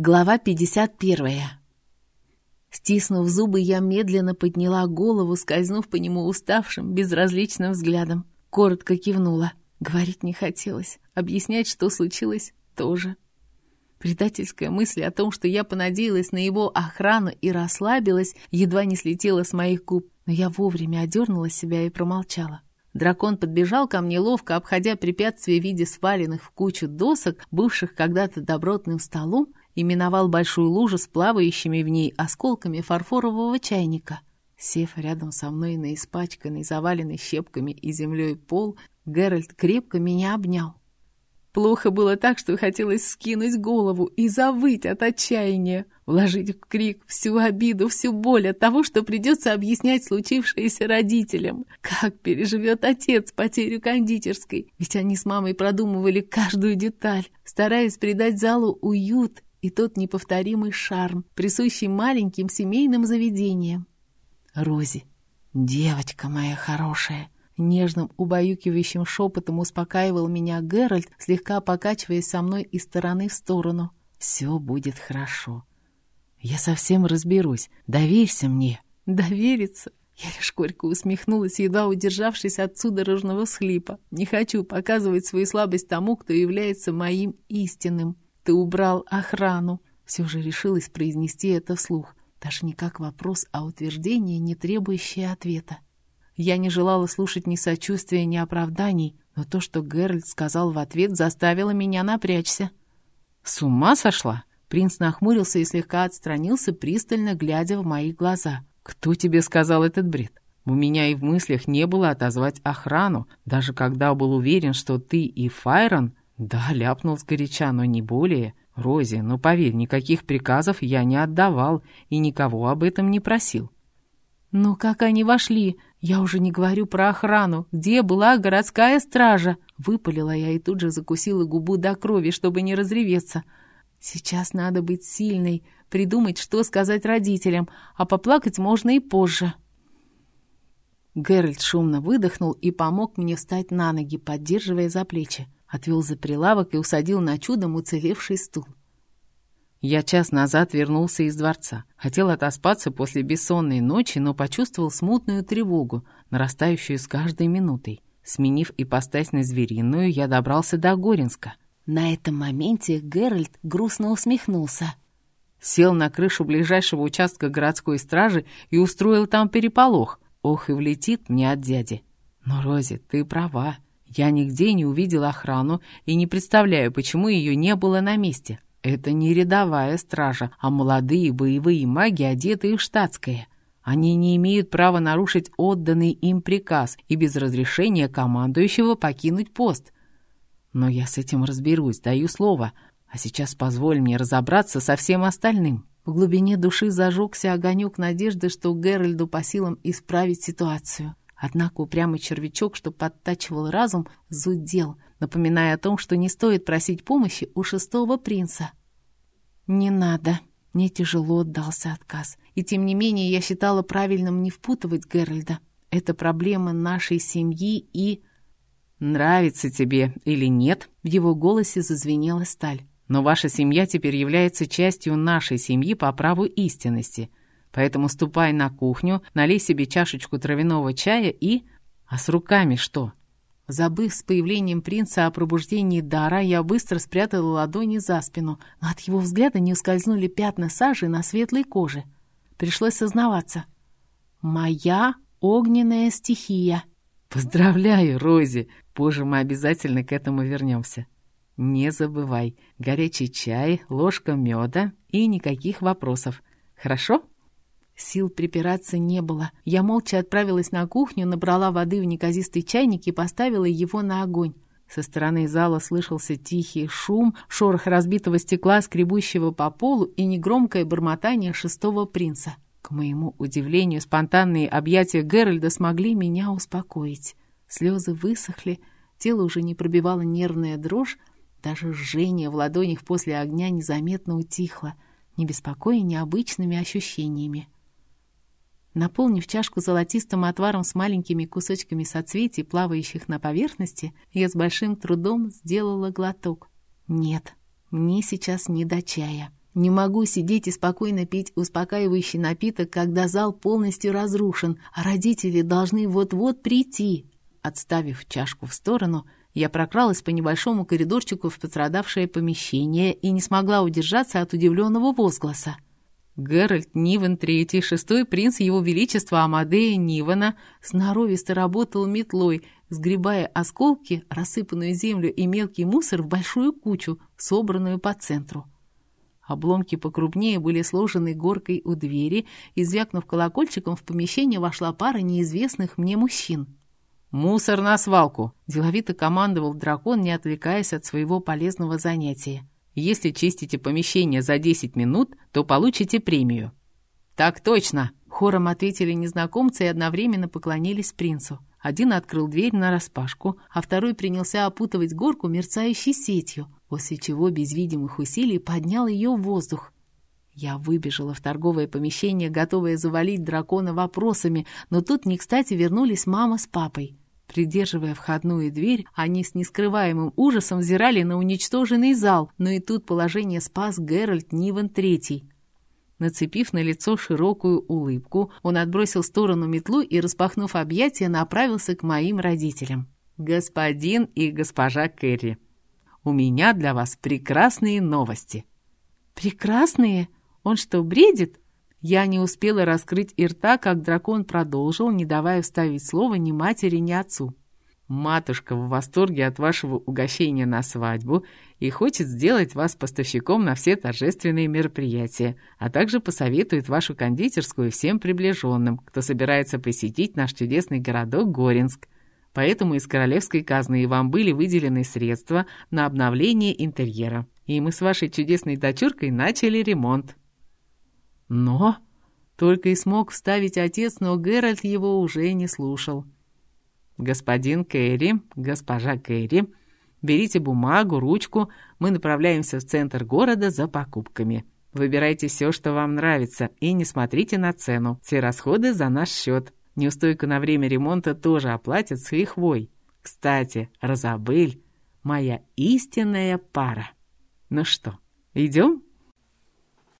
Глава 51. Стиснув зубы, я медленно подняла голову, скользнув по нему уставшим, безразличным взглядом. Коротко кивнула. Говорить не хотелось. Объяснять, что случилось, тоже. Предательская мысль о том, что я понадеялась на его охрану и расслабилась, едва не слетела с моих губ, но я вовремя одернула себя и промолчала. Дракон подбежал ко мне ловко, обходя препятствия в виде сваленных в кучу досок, бывших когда-то добротным столом, и миновал большую лужу с плавающими в ней осколками фарфорового чайника. Сев рядом со мной на испачканный, заваленный щепками и землей пол, Геральт крепко меня обнял. Плохо было так, что хотелось скинуть голову и завыть от отчаяния, вложить в крик всю обиду, всю боль от того, что придется объяснять случившееся родителям. Как переживет отец потерю кондитерской? Ведь они с мамой продумывали каждую деталь, стараясь придать залу уют и тот неповторимый шарм, присущий маленьким семейным заведениям. «Рози, девочка моя хорошая!» Нежным, убаюкивающим шепотом успокаивал меня Геральт, слегка покачиваясь со мной из стороны в сторону. «Все будет хорошо. Я совсем разберусь. Доверься мне». «Довериться?» Я лишь горько усмехнулась, едва удержавшись от судорожного схлипа. «Не хочу показывать свою слабость тому, кто является моим истинным» ты убрал охрану?» Все же решилась произнести это вслух, даже не как вопрос, а утверждение, не требующее ответа. Я не желала слушать ни сочувствия, ни оправданий, но то, что Геральт сказал в ответ, заставило меня напрячься. «С ума сошла?» Принц нахмурился и слегка отстранился, пристально глядя в мои глаза. «Кто тебе сказал этот бред? У меня и в мыслях не было отозвать охрану, даже когда был уверен, что ты и Файрон «Да, ляпнул сгоряча, но не более. Рози, ну поверь, никаких приказов я не отдавал и никого об этом не просил». «Но как они вошли? Я уже не говорю про охрану. Где была городская стража?» Выпалила я и тут же закусила губу до крови, чтобы не разреветься. «Сейчас надо быть сильной, придумать, что сказать родителям, а поплакать можно и позже». Геральт шумно выдохнул и помог мне встать на ноги, поддерживая за плечи. Отвел за прилавок и усадил на чудом уцелевший стул. Я час назад вернулся из дворца. Хотел отоспаться после бессонной ночи, но почувствовал смутную тревогу, нарастающую с каждой минутой. Сменив ипостась на звериную, я добрался до Горинска. На этом моменте Геральт грустно усмехнулся. Сел на крышу ближайшего участка городской стражи и устроил там переполох. Ох, и влетит мне от дяди. Но, Рози, ты права. Я нигде не увидел охрану и не представляю, почему ее не было на месте. Это не рядовая стража, а молодые боевые маги, одетые в штатское. Они не имеют права нарушить отданный им приказ и без разрешения командующего покинуть пост. Но я с этим разберусь, даю слово. А сейчас позволь мне разобраться со всем остальным. В глубине души зажегся огонек надежды, что Геральду по силам исправить ситуацию. Однако упрямый червячок, что подтачивал разум, зудел, напоминая о том, что не стоит просить помощи у шестого принца. «Не надо», — мне тяжело отдался отказ. И тем не менее я считала правильным не впутывать Геральда. Это проблема нашей семьи и... «Нравится тебе или нет?» — в его голосе зазвенела сталь. «Но ваша семья теперь является частью нашей семьи по праву истинности. Поэтому ступай на кухню, налей себе чашечку травяного чая и... А с руками что? Забыв с появлением принца о пробуждении дара, я быстро спрятала ладони за спину, но от его взгляда не ускользнули пятна сажи на светлой коже. Пришлось сознаваться. «Моя огненная стихия». «Поздравляю, Рози! Позже мы обязательно к этому вернемся. Не забывай, горячий чай, ложка меда и никаких вопросов. Хорошо?» Сил припираться не было. Я молча отправилась на кухню, набрала воды в неказистый чайник и поставила его на огонь. Со стороны зала слышался тихий шум, шорох разбитого стекла, скребущего по полу и негромкое бормотание шестого принца. К моему удивлению, спонтанные объятия Геральда смогли меня успокоить. Слезы высохли, тело уже не пробивало нервная дрожь, даже жжение в ладонях после огня незаметно утихло, не беспокоя необычными ощущениями. Наполнив чашку золотистым отваром с маленькими кусочками соцветий, плавающих на поверхности, я с большим трудом сделала глоток. Нет, мне сейчас не до чая. Не могу сидеть и спокойно пить успокаивающий напиток, когда зал полностью разрушен, а родители должны вот-вот прийти. Отставив чашку в сторону, я прокралась по небольшому коридорчику в пострадавшее помещение и не смогла удержаться от удивленного возгласа. Геральт Нивен III, шестой принц Его Величества Амадея Нивана, сноровисто работал метлой, сгребая осколки, рассыпанную землю и мелкий мусор в большую кучу, собранную по центру. Обломки покрупнее были сложены горкой у двери, и, звякнув колокольчиком, в помещение вошла пара неизвестных мне мужчин. «Мусор на свалку!» – деловито командовал дракон, не отвлекаясь от своего полезного занятия. Если чистите помещение за 10 минут, то получите премию». «Так точно!» — хором ответили незнакомцы и одновременно поклонились принцу. Один открыл дверь нараспашку, а второй принялся опутывать горку мерцающей сетью, после чего без видимых усилий поднял ее в воздух. Я выбежала в торговое помещение, готовая завалить дракона вопросами, но тут не кстати вернулись мама с папой. Придерживая входную дверь, они с нескрываемым ужасом взирали на уничтоженный зал, но и тут положение спас Геральт Нивен Третий. Нацепив на лицо широкую улыбку, он отбросил сторону метлу и, распахнув объятия, направился к моим родителям. «Господин и госпожа Кэрри, у меня для вас прекрасные новости». «Прекрасные? Он что, бредит?» Я не успела раскрыть и рта, как дракон продолжил, не давая вставить слово ни матери, ни отцу. «Матушка в восторге от вашего угощения на свадьбу и хочет сделать вас поставщиком на все торжественные мероприятия, а также посоветует вашу кондитерскую всем приближенным, кто собирается посетить наш чудесный городок Горинск. Поэтому из королевской казны вам были выделены средства на обновление интерьера, и мы с вашей чудесной дочуркой начали ремонт». «Но...» — только и смог вставить отец, но Геральт его уже не слушал. «Господин Кэрри, госпожа Кэрри, берите бумагу, ручку, мы направляемся в центр города за покупками. Выбирайте все, что вам нравится, и не смотрите на цену. Все расходы за наш счет. Неустойку на время ремонта тоже оплатят с лихвой. Кстати, Розабель — моя истинная пара. Ну что, идем?»